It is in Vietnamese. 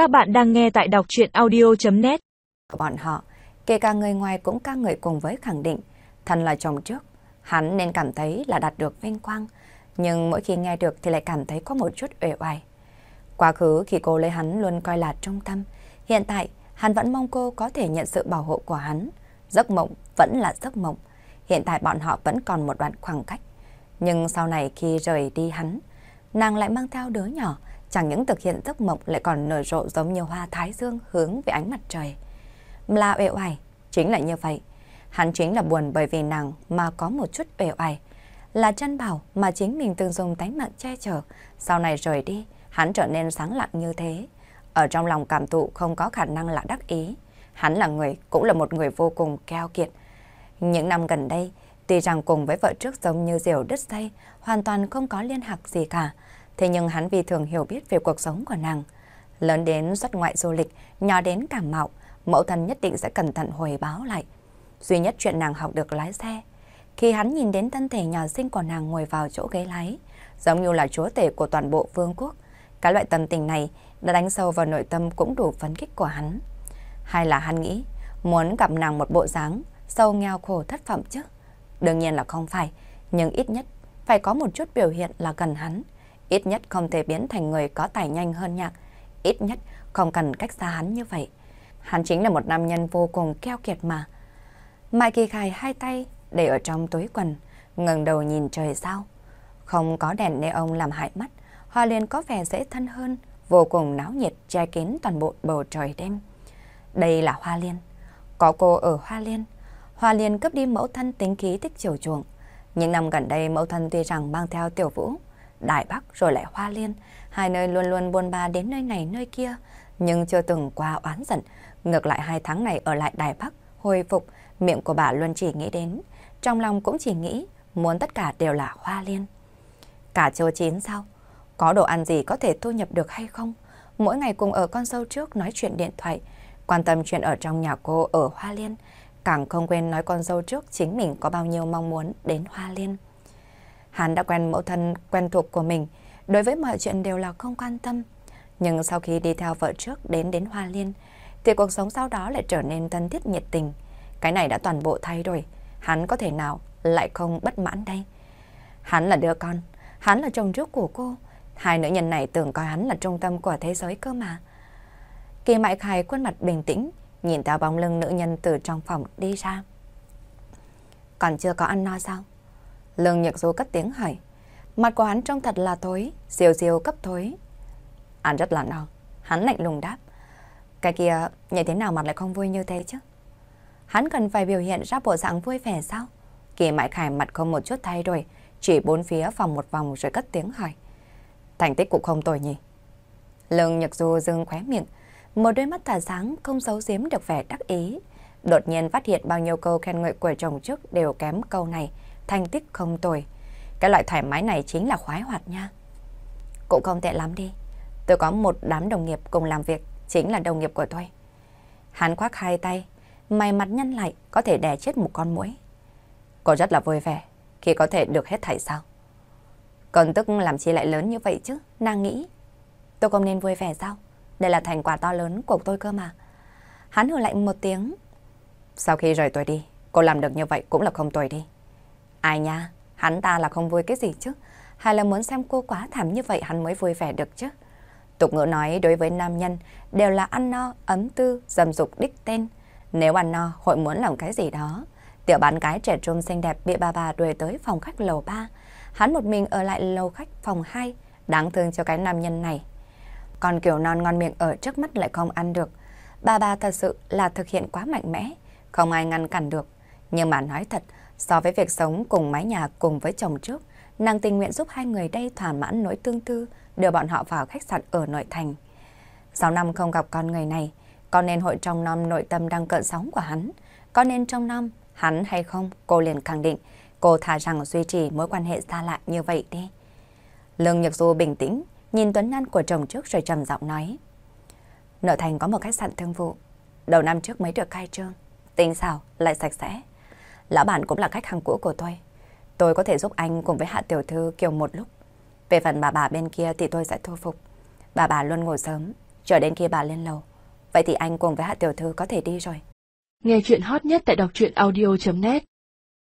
Các bạn đang nghe tại đọc chuyện audio.net Bọn họ, kể cả người ngoài cũng ca ngợi cùng với khẳng định, thân là chồng trước, hắn nên cảm thấy là đạt được vinh quang, nhưng mỗi khi nghe được thì lại cảm thấy có một chút uể oải. Quá khứ khi cô lấy hắn luôn coi là trung tâm, hiện tại hắn vẫn mong cô có thể nhận sự bảo hộ của hắn. Giấc mộng vẫn là giấc mộng, hiện tại bọn họ vẫn còn một đoạn khoảng cách. Nhưng sau này khi rời đi hắn, nàng lại mang theo đứa nhỏ, chẳng những thực hiện giấc mộng lại còn nở rộ giống như hoa thái dương hướng về ánh mặt trời. Là uể oải, chính là như vậy. Hắn chính là buồn bởi vì nàng mà có một chút uể oải. Là chân bảo mà chính mình từng dùng tánh mạng che chở, sau này rời đi, hắn trở nên sáng lặng như thế. Ở trong lòng cảm thụ không có khả năng là đắc ý. Hắn là người, cũng là một người vô cùng keo kiệt. Những năm gần đây, tuy rằng cùng với vợ trước giống như diều đứt dây, hoàn toàn không có liên hạc gì cả, Thế nhưng hắn vì thường hiểu biết về cuộc sống của nàng. Lớn đến xuất ngoại du lịch, nhỏ đến cảm mạo, mẫu thân nhất định sẽ cẩn thận hồi báo lại. Duy nhất chuyện nàng học được lái xe. Khi hắn nhìn đến thân thể nhỏ xinh của nàng ngồi vào chỗ ghế lái, giống như là chúa tể của toàn bộ vương quốc. Cái loại tâm tình này đã đánh sâu vào nội tâm cũng đủ phấn khích của hắn. Hay là hắn nghĩ muốn gặp nàng một bộ dáng sâu nghèo khổ thất vọng chứ? Đương nhiên là không phải, nhưng ít nhất phải có một chút biểu hiện là gần hắn. Ít nhất không thể biến thành người có tài nhanh hơn nhạc. Ít nhất không cần cách xa hắn như vậy. Hắn chính là một nam nhân vô cùng keo kiệt mà. Mai Kỳ Khai hai tay để ở trong túi quần, ngẩng đầu nhìn trời sao. Không có đèn neon làm hại mắt, Hoa Liên có vẻ dễ thân hơn, vô cùng náo nhiệt che kín toàn bộ bầu trời đêm. Đây là Hoa Liên. Có cô ở Hoa Liên. Hoa Liên cấp đi mẫu thân tính khí thích chiều chuộng. Những năm gần đây mẫu thân tuy rằng mang theo tiểu vũ, Đại Bắc rồi lại Hoa Liên, hai nơi luôn luôn buôn ba đến nơi này nơi kia, nhưng chưa từng qua oán giận. Ngược lại hai tháng này ở lại Đài Bắc, hồi phục, miệng của bà luôn chỉ nghĩ đến, trong lòng cũng chỉ nghĩ muốn tất cả đều là Hoa Liên. Cả châu chín sao? Có đồ ăn gì có thể thu nhập được hay không? Mỗi ngày cùng ở con sâu trước nói chuyện điện thoại, quan tâm chuyện ở trong nhà cô ở Hoa Liên, càng không quên nói con dâu trước chính mình có bao nhiêu mong muốn đến Hoa Liên. Hắn đã quen mẫu thân quen thuộc của mình, đối với mọi chuyện đều là không quan tâm. Nhưng sau khi đi theo vợ trước đến đến Hoa Liên, thì cuộc sống sau đó lại trở nên thân thiết nhiệt tình. Cái này đã toàn bộ thay đổi, hắn có thể nào lại không bất mãn đây? Hắn là đứa con, hắn là chồng trước của cô. Hai nữ nhân này tưởng coi hắn là trung tâm của thế giới cơ mà. Kỳ mại khai khuôn mặt bình tĩnh, nhìn theo bóng lưng nữ nhân từ trong phòng đi ra. Còn chưa có ăn no sao? Lương Nhược Du cất tiếng hỏi. Mặt của hắn trông thật là thối, siêu siêu cấp thối. Ăn rất là no. Hắn lạnh lùng đáp. Cái kia, như thế nào mặt lại không vui như thế chứ? Hắn cần phải biểu hiện ra bộ dạng vui vẻ sao? Kỳ mại khải mặt không một chút thay đổi, chỉ bốn phía phòng một vòng rồi cất tiếng hỏi. Thành tích cũng không tồi nhỉ? Lương Nhược Du dưng khóe miệng, một đôi mắt thả sáng không giấu giếm được vẻ đắc ý. Đột nhiên phát hiện bao nhiêu câu khen ngợi của chồng trước đều kém câu này thành tích không tồi. Cái loại thoải mái này chính là khoái hoạt nha. Cũng không tệ lắm đi. Tôi có một đám đồng nghiệp cùng làm việc, chính là đồng nghiệp của tôi. Hắn khoác hai tay, mày mặt nhăn lại có thể đè chết một con muỗi. Cô rất là vui vẻ khi có thể được hết thảy sao. Còn tức làm chi lại lớn như vậy chứ, nàng nghĩ. Tôi không nên vui vẻ sao? Đây là thành quả to lớn của tôi cơ mà. Hắn hừ lạnh một tiếng. Sau khi rời tôi đi, cô làm được như vậy cũng là không tồi đi. Ai nha, hắn ta là không vui cái gì chứ? Hay là muốn xem cô quá thảm như vậy hắn mới vui vẻ được chứ? Tục ngữ nói đối với nam nhân đều là ăn no, ấm tư, dầm dục đích tên. Nếu ăn no, hội muốn làm cái gì đó. Tiểu bán cái trẻ trung xinh đẹp bị bà bà đuổi tới phòng khách lầu 3. Hắn một mình ở lại lầu khách phòng 2, đáng thương cho cái nam nhân này. Còn kiểu non ngon miệng ở trước mắt lại không ăn được. Bà bà thật sự là thực hiện quá mạnh mẽ, không ai ngăn cản được. Nhưng mà nói thật, So với việc sống cùng mái nhà cùng với chồng trước, nàng tình nguyện giúp hai người đây thỏa mãn nỗi tương tư, đưa bọn họ vào khách sạn ở nội thành. Sáu năm không gặp con người này, có nên hội trong năm nội tâm đang cận sóng của hắn, có nên trong năm hắn hay không, cô liền khẳng định, cô thà rằng duy trì mối quan hệ xa lạ như vậy đi. Lương Nhật Du bình tĩnh, nhìn Tuấn Nhan của chồng trước rồi trầm giọng nói. Nội thành có một khách sạn thương vụ, đầu năm trước mới được khai trương, tinh xảo, lại sạch sẽ. Lão bản cũng là khách hàng cũ của tôi. Tôi có thể giúp anh cùng với Hạ Tiểu Thư Kiều một lúc. Về phần bà bà bên kia thì tôi sẽ thu phục. Bà bà luôn ngủ sớm, Chờ đến khi bà lên lầu, vậy thì anh cùng với Hạ Tiểu Thư có thể đi rồi. Nghe chuyện hot nhất tại đọc truyện audio.net